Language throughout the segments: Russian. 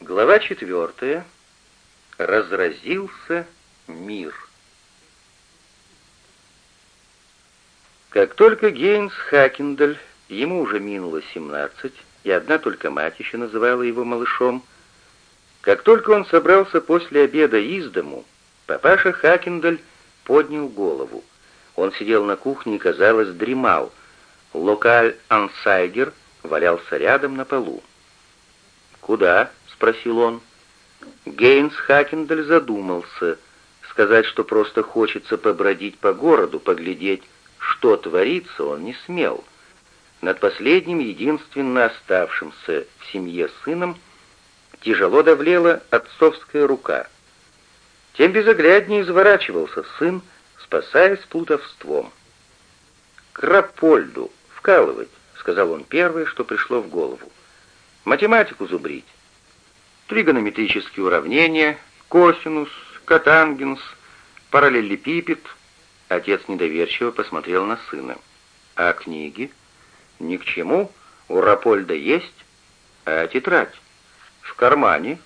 Глава четвертая. Разразился мир. Как только Гейнс Хакендаль, ему уже минуло семнадцать, и одна только мать еще называла его малышом, как только он собрался после обеда из дому, папаша Хакендаль поднял голову. Он сидел на кухне и, казалось, дремал. Локаль Ансайгер валялся рядом на полу. «Куда?» — спросил он. Гейнс Хакендаль задумался. Сказать, что просто хочется побродить по городу, поглядеть, что творится, он не смел. Над последним, единственно оставшимся в семье сыном, тяжело давлела отцовская рука. Тем безогляднее изворачивался сын, спасаясь плутовством. «Крапольду вкалывать», — сказал он первое, что пришло в голову. «Математику зубрить. Тригонометрические уравнения, косинус, котангенс, параллелепипед». Отец недоверчиво посмотрел на сына. «А книги?» «Ни к чему. У Рапольда есть. А тетрадь?» «В кармане».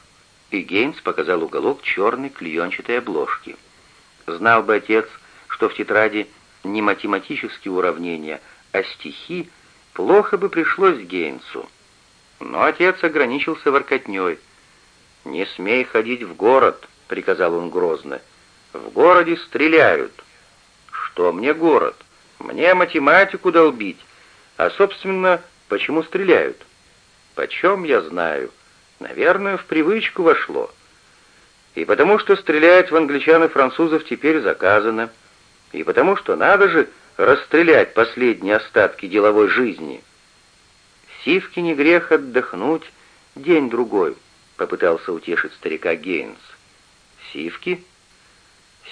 И Гейнс показал уголок черной клеенчатой обложки. Знал бы отец, что в тетради не математические уравнения, а стихи, плохо бы пришлось Гейнсу. Но отец ограничился воркотней. «Не смей ходить в город», — приказал он грозно. «В городе стреляют». «Что мне город? Мне математику долбить. А, собственно, почему стреляют?» «Почем я знаю? Наверное, в привычку вошло». И потому что стрелять в англичан и французов теперь заказано и потому что надо же расстрелять последние остатки деловой жизни. Сивке не грех отдохнуть день-другой, попытался утешить старика Гейнс. Сивки?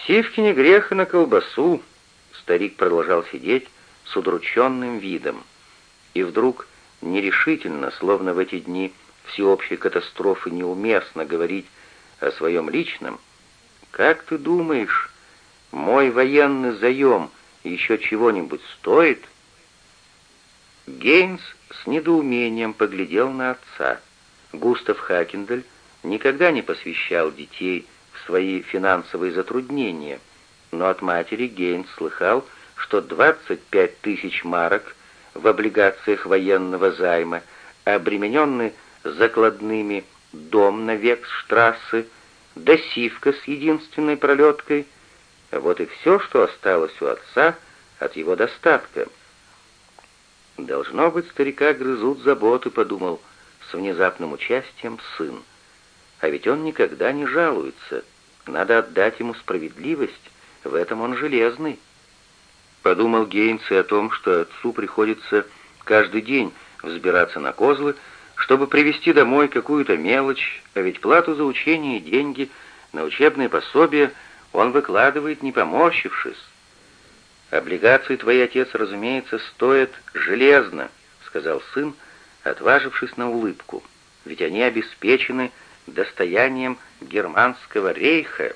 Сивки не грех и на колбасу, старик продолжал сидеть с удрученным видом. И вдруг нерешительно, словно в эти дни всеобщей катастрофы неуместно говорить о своем личном, «Как ты думаешь, мой военный заем еще чего-нибудь стоит?» Гейнс с недоумением поглядел на отца. Густав Хакендель никогда не посвящал детей в свои финансовые затруднения, но от матери Гейнс слыхал, что 25 тысяч марок в облигациях военного займа, обремененный закладными дом на Вексштрассе, да сивка с единственной пролеткой — вот и все, что осталось у отца от его достатка. «Должно быть, старика грызут заботы», — подумал с внезапным участием сын. «А ведь он никогда не жалуется. Надо отдать ему справедливость, в этом он железный». Подумал Гейнс и о том, что отцу приходится каждый день взбираться на козлы, чтобы привезти домой какую-то мелочь, а ведь плату за учение и деньги на учебные пособия — он выкладывает, не поморщившись. «Облигации твой отец, разумеется, стоят железно», — сказал сын, отважившись на улыбку, «ведь они обеспечены достоянием германского рейха».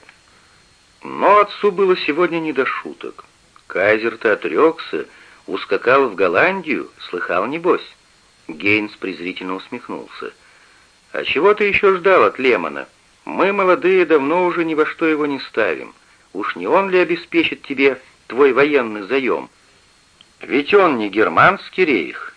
Но отцу было сегодня не до шуток. Кайзер-то отрекся, ускакал в Голландию, слыхал, небось. Гейнс презрительно усмехнулся. «А чего ты еще ждал от Лемона?» Мы, молодые, давно уже ни во что его не ставим. Уж не он ли обеспечит тебе твой военный заем? Ведь он не германский рейх.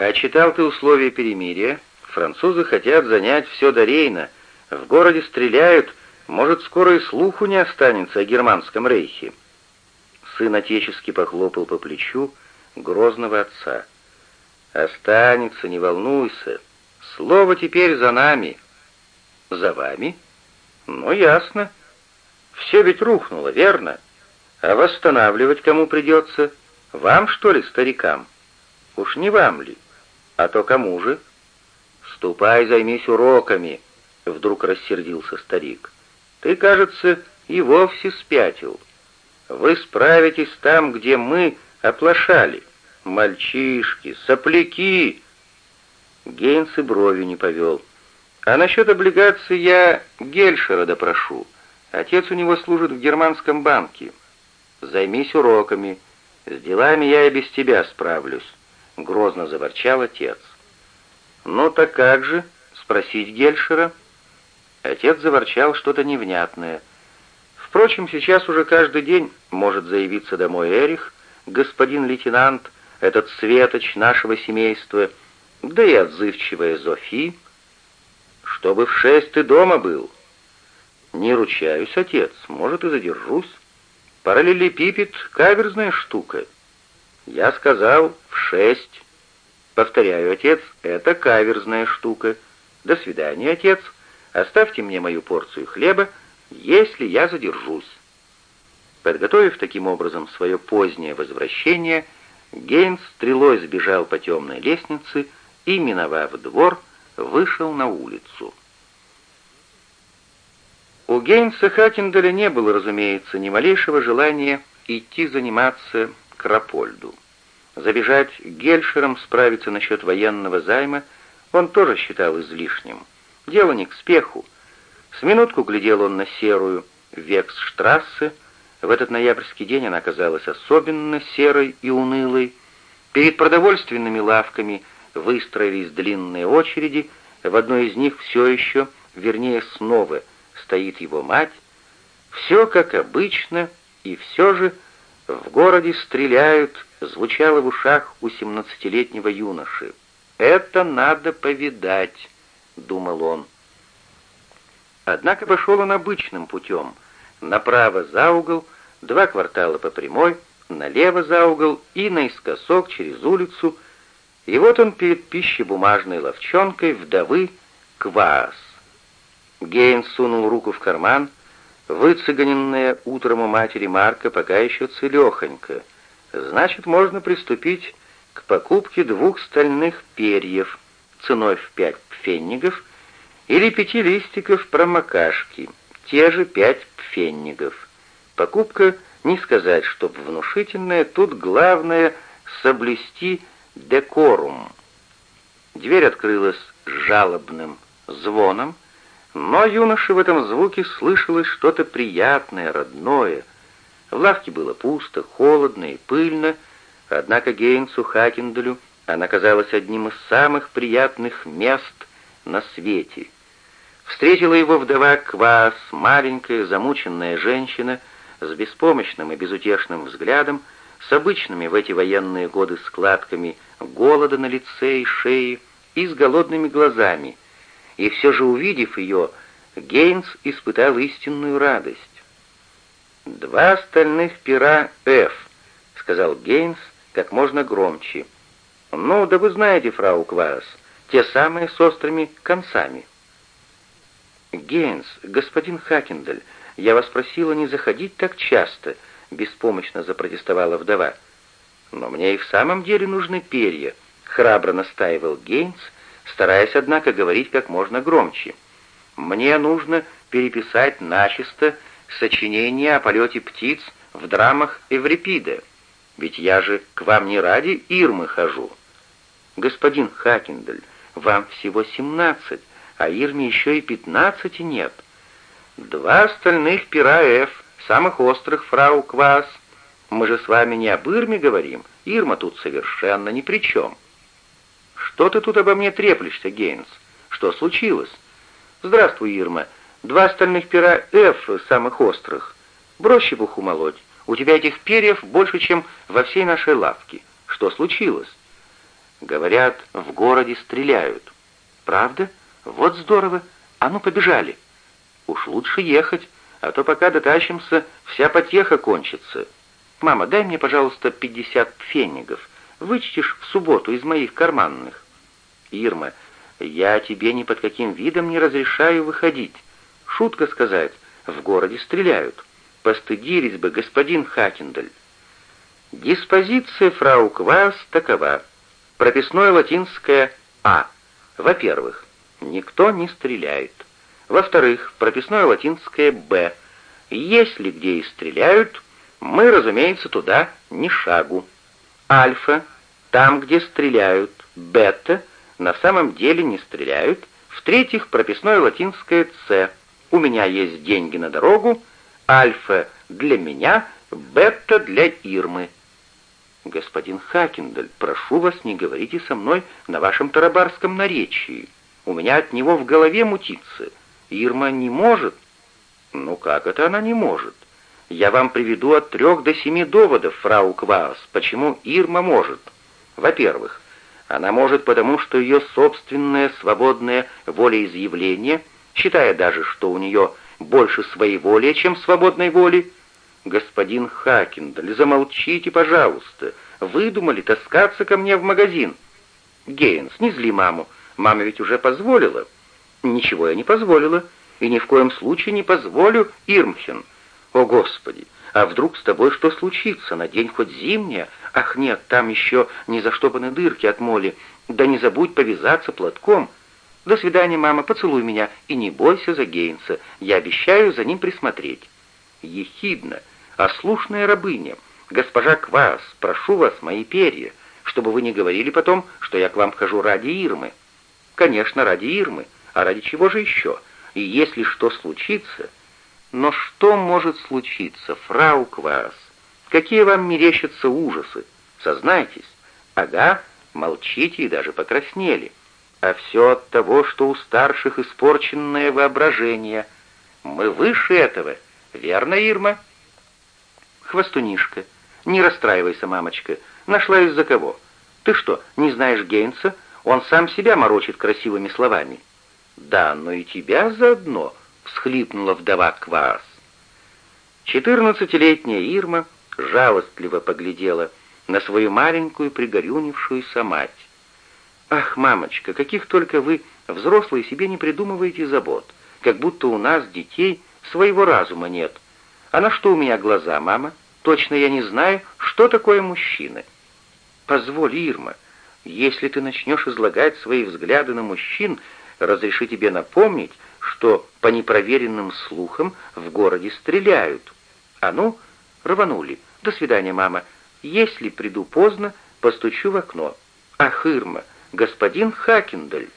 А читал ты условия перемирия? Французы хотят занять все до Рейна. В городе стреляют, может, скоро и слуху не останется о германском рейхе. Сын отечески похлопал по плечу грозного отца. «Останется, не волнуйся. Слово теперь за нами». «За вами?» «Ну, ясно. Все ведь рухнуло, верно? А восстанавливать кому придется? Вам, что ли, старикам? Уж не вам ли? А то кому же?» «Ступай, займись уроками», — вдруг рассердился старик. «Ты, кажется, и вовсе спятил. Вы справитесь там, где мы оплошали. Мальчишки, сопляки!» Гейнс и брови не повел. А насчет облигаций я Гельшера допрошу. Отец у него служит в германском банке. Займись уроками. С делами я и без тебя справлюсь», — грозно заворчал отец. «Ну так как же?» — спросить Гельшера?» Отец заворчал что-то невнятное. Впрочем, сейчас уже каждый день может заявиться домой Эрих, господин лейтенант, этот светоч нашего семейства, да и отзывчивая Зофи. Чтобы в шесть ты дома был. Не ручаюсь, отец, может и задержусь. Параллелепипед — каверзная штука. Я сказал в шесть. Повторяю, отец, это каверзная штука. До свидания, отец. Оставьте мне мою порцию хлеба, если я задержусь. Подготовив таким образом свое позднее возвращение, Гейнс стрелой сбежал по темной лестнице и, миновав двор, вышел на улицу. У Гейнса Хакендаля не было, разумеется, ни малейшего желания идти заниматься Крапольду. Забежать Гельшером справиться насчет военного займа он тоже считал излишним. Дело не к спеху. С минутку глядел он на серую Вексштрассе. В этот ноябрьский день она казалась особенно серой и унылой. Перед продовольственными лавками выстроились длинные очереди, в одной из них все еще, вернее снова, стоит его мать. Все как обычно, и все же в городе стреляют, звучало в ушах у семнадцатилетнего юноши. «Это надо повидать», — думал он. Однако пошел он обычным путем. Направо за угол, два квартала по прямой, налево за угол и наискосок через улицу, и вот он перед пищебумажной ловчонкой вдовы Кваас. Гейн сунул руку в карман, выцыганенная утром у матери Марка пока еще целехонько. Значит, можно приступить к покупке двух стальных перьев ценой в пять пфеннигов или пяти листиков промокашки, те же пять пфеннигов. Покупка, не сказать, чтоб внушительная, тут главное соблюсти декорум. Дверь открылась жалобным звоном, но юноше в этом звуке слышалось что-то приятное, родное. В лавке было пусто, холодно и пыльно, однако Гейнсу Хакенделю она казалась одним из самых приятных мест на свете. Встретила его вдова Квас, маленькая, замученная женщина, с беспомощным и безутешным взглядом, с обычными в эти военные годы складками голода на лице и шее и с голодными глазами — и все же, увидев ее, Гейнс испытал истинную радость. «Два остальных пера F», — сказал Гейнс как можно громче. «Ну, да вы знаете, фрау Квас, те самые с острыми концами». «Гейнс, господин Хакендель, я вас просила не заходить так часто», — беспомощно запротестовала вдова. «Но мне и в самом деле нужны перья», — храбро настаивал Гейнс, — стараясь, однако, говорить как можно громче. «Мне нужно переписать начисто сочинение о полете птиц в драмах Эврипида, ведь я же к вам не ради Ирмы хожу». «Господин Хакендель, вам всего семнадцать, а Ирме еще и пятнадцати нет». «Два остальных пера Ф, самых острых, фрау Квас. Мы же с вами не об Ирме говорим, Ирма тут совершенно ни при чем». «Что ты тут обо мне треплешься, Гейнс? Что случилось?» «Здравствуй, Ирма. Два остальных пера F, самых острых. Брось чепуху молоть. У тебя этих перьев больше, чем во всей нашей лавке. Что случилось?» «Говорят, в городе стреляют». «Правда? Вот здорово. А ну, побежали». «Уж лучше ехать, а то пока дотащимся, вся потеха кончится. Мама, дай мне, пожалуйста, пятьдесят пфеннигов вычтешь в субботу из моих карманных. Ирма, я тебе ни под каким видом не разрешаю выходить. Шутка сказать, в городе стреляют. Постыдились бы, господин Хакендаль. Диспозиция фрау Квас такова. Прописное латинское «А». Во-первых, никто не стреляет. Во-вторых, прописное латинское «Б». Если где и стреляют, мы, разумеется, туда ни шагу. Альфа — там, где стреляют. Бета — на самом деле не стреляют. В-третьих, прописное латинское «С». У меня есть деньги на дорогу. Альфа для меня, бета для Ирмы. Господин Хакендель, прошу вас, не говорите со мной на вашем тарабарском наречии. У меня от него в голове мутится. Ирма не может. Ну как это она не может? Я вам приведу от трех до семи доводов, фрау Кваас, почему Ирма может. Во-первых, она может потому, что ее собственное свободное волеизъявление, считая даже, что у нее больше своей воли, чем свободной воли, господин Хакендаль, замолчите, пожалуйста, выдумали таскаться ко мне в магазин. Гейнс, не зли маму, мама ведь уже позволила. Ничего я не позволила, и ни в коем случае не позволю, Ирмхен. О, Господи, а вдруг с тобой что случится? Надень хоть зимняя. Ах нет, там еще не заштопаны дырки от моли. Да не забудь повязаться платком. До свидания, мама, поцелуй меня и не бойся за Гейнса. Я обещаю за ним присмотреть. Ехидно, ослушная рабыня. Госпожа Квас, прошу вас, мои перья, чтобы вы не говорили потом, что я к вам хожу ради Ирмы. Конечно, ради Ирмы, а ради чего же еще? И если что случится... Но что может случиться, фрау Квас? Какие вам мерещатся ужасы? Сознайтесь. Ага, молчите и даже покраснели. А все от того, что у старших испорченное воображение. Мы выше этого, верно, Ирма? Хвостунишка. Не расстраивайся, мамочка. Нашла из-за кого? Ты что, не знаешь Гейнса? Он сам себя морочит красивыми словами. Да, но и тебя заодно, всхлипнула вдова Кваас. Четырнадцатилетняя Ирма жалостливо поглядела на свою маленькую пригорюнившуюся мать. «Ах, мамочка, каких только вы, взрослые, себе не придумываете забот, как будто у нас, детей, своего разума нет. А на что у меня глаза, мама? Точно я не знаю, что такое мужчины». «Позволь, Ирма, если ты начнешь излагать свои взгляды на мужчин, разреши тебе напомнить, что по непроверенным слухам в городе стреляют. А ну, рванули. До свидания, мама. Если приду поздно, постучу в окно. Ах, Ирма, господин Хакендаль.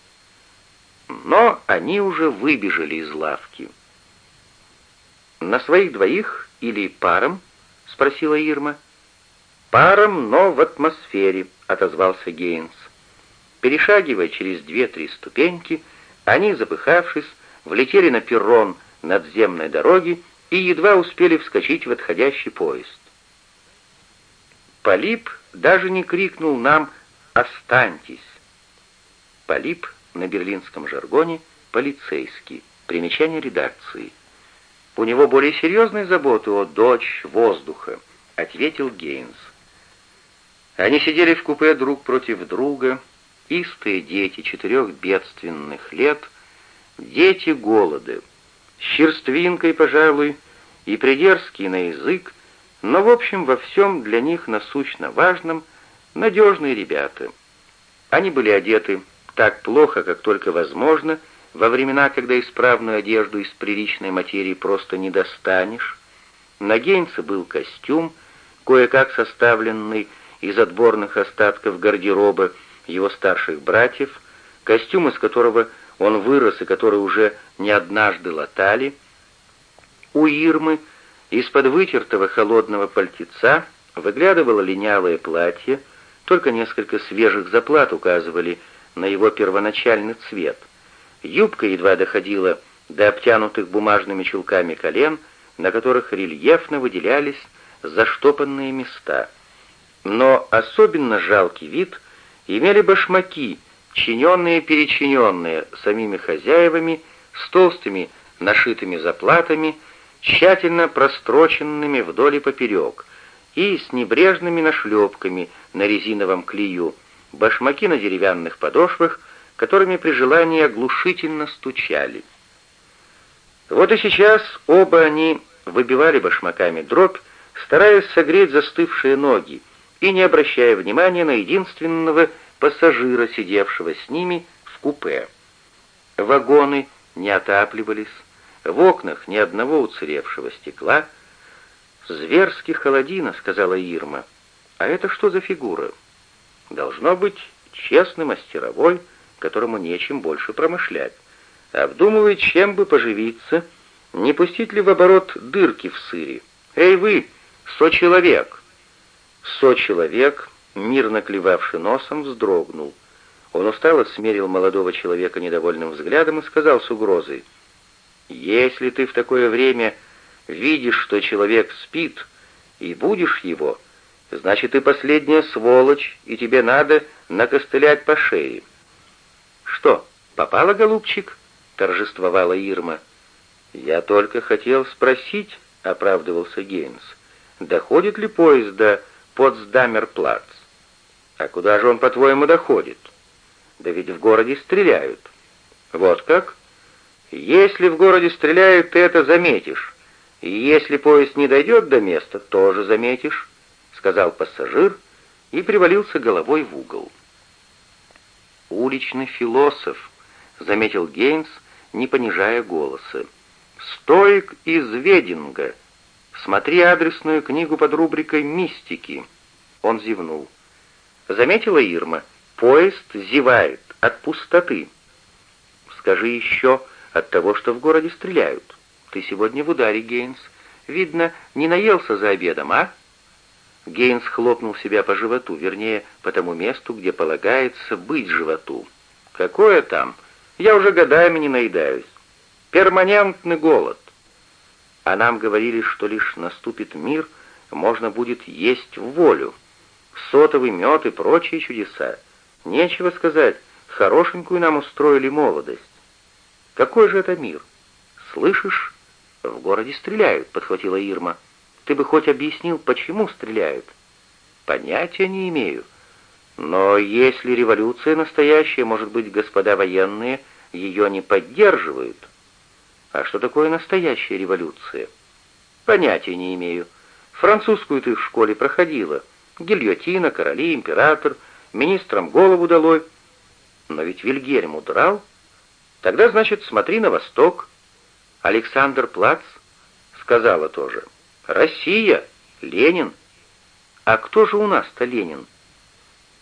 Но они уже выбежали из лавки. «На своих двоих или паром?» — спросила Ирма. «Паром, но в атмосфере», — отозвался Гейнс. Перешагивая через две-три ступеньки, они, запыхавшись, влетели на перрон надземной дороги и едва успели вскочить в отходящий поезд. Полип даже не крикнул нам «Останьтесь!». Полип на берлинском жаргоне полицейский. Примечание редакции. «У него более серьезные заботы о дочь воздуха», — ответил Гейнс. Они сидели в купе друг против друга, истые дети четырех бедственных лет, дети голода, с черствинкой, пожалуй, и придерзкий на язык, но, в общем, во всем для них насущно важном надежные ребята. Они были одеты так плохо, как только возможно, во времена, когда исправную одежду из приличной материи просто не достанешь. На Гейнса был костюм, кое-как составленный из отборных остатков гардероба его старших братьев, костюм, из которого он вырос и который уже не однажды латали. У Ирмы из-под вытертого холодного пальтеца выглядывало линялое платье, только несколько свежих заплат указывали на его первоначальный цвет. Юбка едва доходила до обтянутых бумажными чулками колен, на которых рельефно выделялись заштопанные места. Но особенно жалкий вид имели башмаки, чиненные и перечиненные самими хозяевами, с толстыми нашитыми заплатами, тщательно простроченными вдоль и поперек, и с небрежными нашлепками на резиновом клею, башмаки на деревянных подошвах, которыми при желании оглушительно стучали. Вот и сейчас оба они выбивали башмаками дробь, стараясь согреть застывшие ноги и не обращая внимания на единственного пассажира, сидевшего с ними в купе. Вагоны не отапливались, в окнах ни одного уцелевшего стекла. «Зверски холодина», — сказала Ирма. «А это что за фигура?» «Должно быть честный мастеровой, которому нечем больше промышлять. Обдумывает, чем бы поживиться, не пустить ли в оборот дырки в сыре. Эй вы, со-человек!» Со-человек мирно клевавший носом, вздрогнул. Он устало смерил молодого человека недовольным взглядом и сказал с угрозой, «Если ты в такое время видишь, что человек спит, и будешь его, значит, ты последняя сволочь, и тебе надо накостылять по шее». «Что, попала, голубчик?» — торжествовала Ирма. «Я только хотел спросить», — оправдывался Гейнс, «доходит ли поезд до Потсдамерплац?» «А куда же он, по-твоему, доходит?» Да ведь в городе стреляют. Вот как? Если в городе стреляют, ты это заметишь. И если поезд не дойдет до места, тоже заметишь, сказал пассажир и привалился головой в угол. Уличный философ, заметил Гейнс, не понижая голоса. Стоик из Вединга. Смотри адресную книгу под рубрикой «Мистики». Он зевнул. Заметила Ирма? Поезд зевает от пустоты. Скажи еще от того, что в городе стреляют. Ты сегодня в ударе, Гейнс. Видно, не наелся за обедом, а? Гейнс хлопнул себя по животу, вернее, по тому месту, где полагается быть животу. Какое там? Я уже годами не наедаюсь. Перманентный голод. А нам говорили, что лишь наступит мир, можно будет есть в волю. Сотовый мед и прочие чудеса. Нечего сказать, хорошенькую нам устроили молодость. Какой же это мир? Слышишь, в городе стреляют, подхватила Ирма. Ты бы хоть объяснил, почему стреляют? Понятия не имею. Но если революция настоящая, может быть, господа военные ее не поддерживают? А что такое настоящая революция? Понятия не имею. Французскую ты в школе проходила. Гильотина, короли, император — министрам голову долой. Но ведь Вильгельм удрал. Тогда, значит, смотри на восток. Александр Плац сказала тоже. Россия, Ленин. А кто же у нас-то Ленин?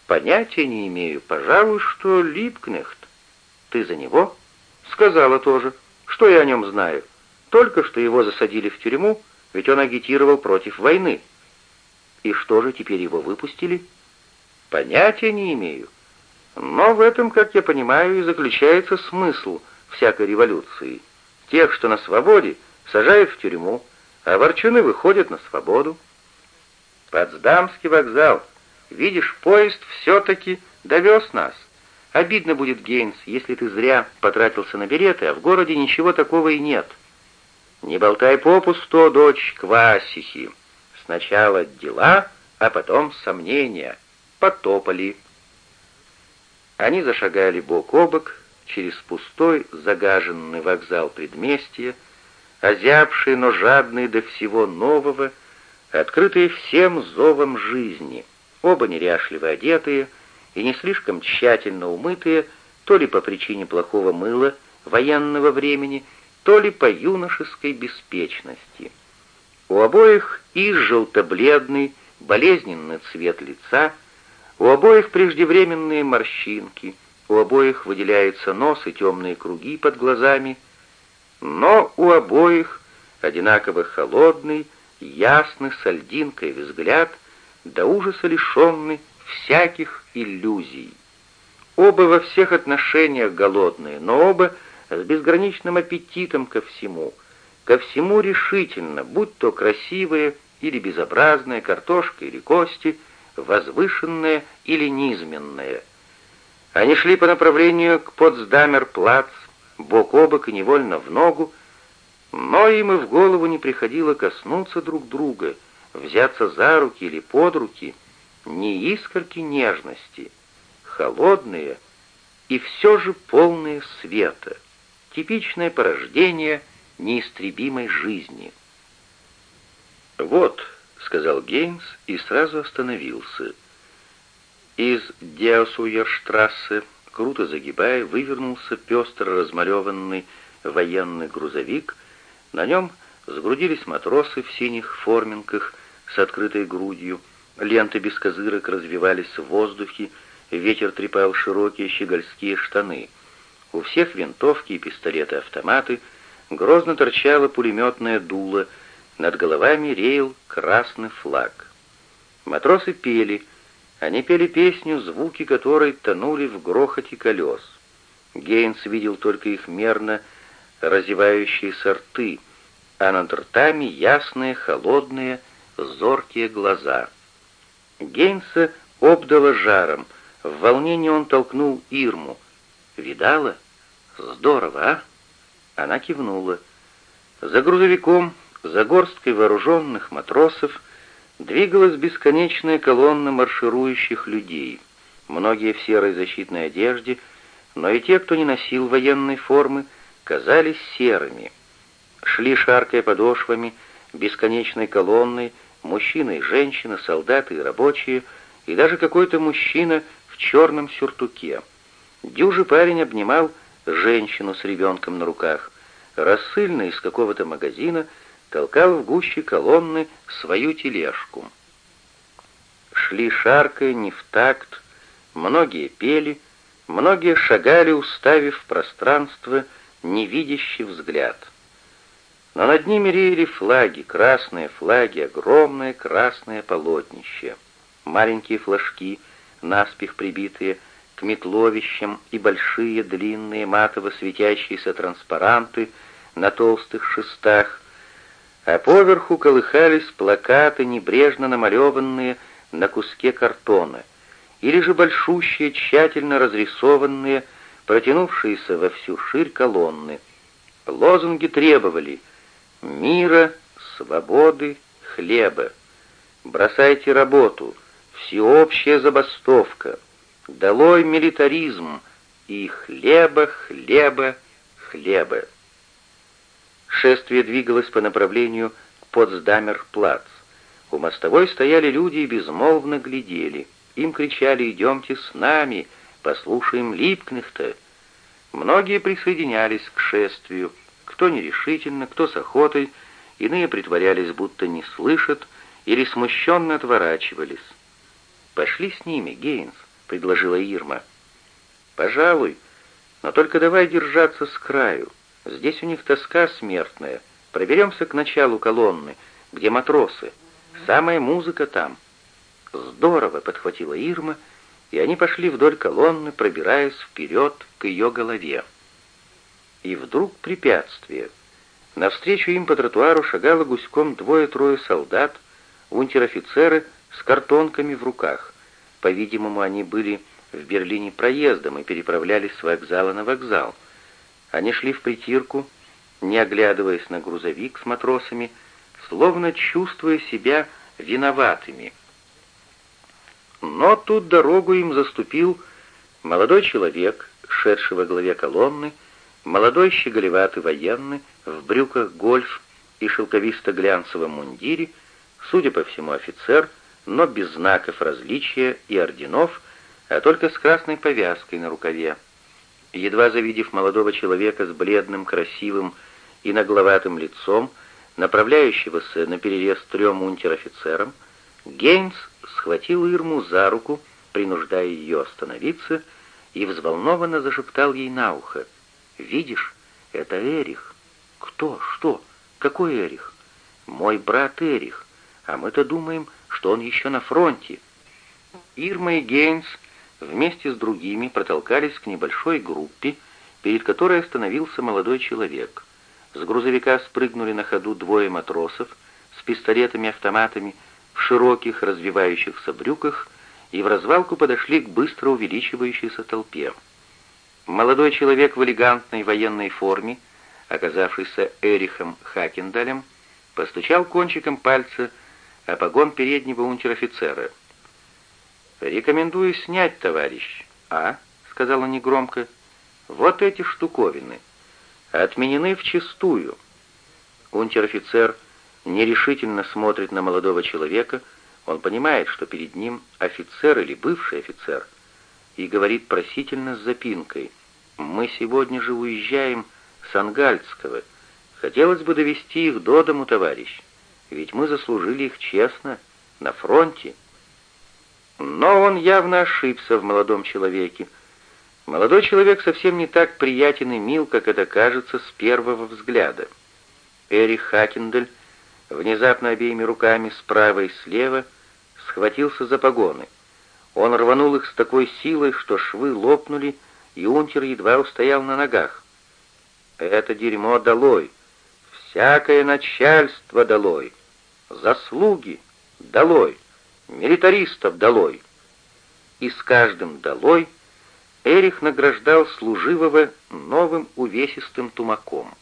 Понятия не имею. Пожалуй, что Липкнехт. Ты за него? Сказала тоже. Что я о нем знаю? Только что его засадили в тюрьму, ведь он агитировал против войны. И что же, теперь его выпустили? — Понятия не имею. Но в этом, как я понимаю, и заключается смысл всякой революции. Тех, что на свободе, сажают в тюрьму, а ворчуны выходят на свободу. Потсдамский вокзал. Видишь, поезд все-таки довез нас. Обидно будет, Гейнс, если ты зря потратился на билеты, а в городе ничего такого и нет. Не болтай попусту, дочь Квасихи. Сначала дела, а потом сомнения потопали. Они зашагали бок о бок через пустой, загаженный вокзал предместья, озябшие, но жадные до всего нового, открытые всем зовом жизни, оба неряшливо одетые и не слишком тщательно умытые, то ли по причине плохого мыла военного времени, то ли по юношеской беспечности. У обоих и желто-бледный, болезненный цвет лица — у обоих преждевременные морщинки, у обоих выделяется нос и темные круги под глазами, но у обоих одинаково холодный, ясный, с льдинкой взгляд, до ужаса лишенный всяких иллюзий. Оба во всех отношениях голодные, но оба с безграничным аппетитом ко всему, ко всему решительно, будь то красивые или безобразные, картошка или кости — возвышенное или низменное. Они шли по направлению к Потсдамер-плац, бок о бок и невольно в ногу, но им и в голову не приходило коснуться друг друга, взяться за руки или под руки, ни искорки нежности, холодные и все же полные света, типичное порождение неистребимой жизни. Вот — сказал Гейнс и сразу остановился. Из Деосуерштрассе, круто загибая, вывернулся пестро размалеванный военный грузовик. На нем сгрудились матросы в синих форминках с открытой грудью, ленты без козырок развивались в воздухе, ветер трепал широкие щегольские штаны. У всех винтовки и пистолеты-автоматы, грозно торчало пулеметное дуло — над головами реял красный флаг. Матросы пели Они пели песню, звуки которой тонули в грохоте колес. Гейнс видел только их мерно разевающиеся рты, а над ртами ясные, холодные, зоркие глаза. Гейнса обдало жаром, в волнении он толкнул Ирму. «Видала? Здорово, а?» Она кивнула. За грузовиком, за горсткой вооруженных матросов, двигалась бесконечная колонна марширующих людей. Многие в серой защитной одежде, но и те, кто не носил военной формы, казались серыми. Шли, шаркая подошвами, бесконечной колонной, мужчины и женщины, солдаты и рабочие, и даже какой-то мужчина в черном сюртуке. Дюжий парень обнимал женщину с ребенком на руках. Рассыльный из какого-то магазина толкал в гуще колонны свою тележку. Шли шаркая, не в такт, многие пели, многие шагали, уставив в пространство невидящий взгляд. Но над ними реяли флаги, красные флаги, огромное красное полотнище, маленькие флажки, наспех прибитые к метловищам и большие длинные матово светящиеся транспаранты на толстых шестах, а поверху колыхались плакаты, небрежно намалеванные на куске картона, или же большущие, тщательно разрисованные, протянувшиеся во всю ширь колонны. Лозунги требовали «Мира, свободы, хлеба». «Бросайте работу», «Всеобщая забастовка», «Долой милитаризм» и «Хлеба, хлеба, хлеба». Шествие двигалось по направлению к Потсдамер-плац. У мостовой стояли люди и безмолвно глядели. Им кричали «Идемте с нами! Послушаем Липкнехта!» Многие присоединялись к шествию, кто нерешительно, кто с охотой, иные притворялись, будто не слышат, или смущенно отворачивались. «Пошли с ними, Гейнс», — предложила Ирма. «Пожалуй, но только давай держаться с краю. Здесь у них тоска смертная. Проберемся к началу колонны, где матросы. Самая музыка там». «Здорово!» — подхватила Ирма, и они пошли вдоль колонны, пробираясь вперед к ее голове. И вдруг препятствие. Навстречу им по тротуару шагало гуськом двое-трое солдат, унтер-офицеры с картонками в руках. По-видимому, они были в Берлине проездом и переправлялись с вокзала на вокзал. Они шли в притирку, не оглядываясь на грузовик с матросами, словно чувствуя себя виноватыми. Но тут дорогу им заступил молодой человек, шедший во главе колонны, молодой щеголеватый военный в брюках гольф и шелковисто-глянцевом мундире, судя по всему офицер, но без знаков различия и орденов, а только с красной повязкой на рукаве. Едва завидев молодого человека с бледным, красивым и нагловатым лицом, направляющегося на перерез трем унтер-офицерам, Гейнс схватил Ирму за руку, принуждая ее остановиться, и взволнованно зашептал ей на ухо. «Видишь, это Эрих». «Кто? Что? Какой Эрих?» «Мой брат Эрих, а мы-то думаем, что он еще на фронте». Ирма и Гейнс вместе с другими протолкались к небольшой группе, перед которой остановился молодой человек. С грузовика спрыгнули на ходу двое матросов с пистолетами-автоматами в широких развивающихся брюках и в развалку подошли к быстро увеличивающейся толпе. Молодой человек в элегантной военной форме, оказавшийся Эрихом Хакендалем, постучал кончиком пальца о погон переднего унтер-офицера — «Рекомендую снять, товарищ». «А?» — сказала негромко. «Вот эти штуковины. Отменены вчистую». Унтер-офицер нерешительно смотрит на молодого человека. Он понимает, что перед ним офицер или бывший офицер, и говорит просительно с запинкой. «Мы сегодня же уезжаем с Ангальцкого. Хотелось бы довести их до дому, товарищ, ведь мы заслужили их честно, на фронте». Но он явно ошибся в молодом человеке. Молодой человек совсем не так приятен и мил, как это кажется с первого взгляда. Эрих Хакендель внезапно обеими руками справа и слева схватился за погоны. Он рванул их с такой силой, что швы лопнули, и унтер едва устоял на ногах. «Это дерьмо долой! Всякое начальство долой! Заслуги долой! Милитаристов долой!» И с каждым долой Эрих награждал служивого новым увесистым тумаком —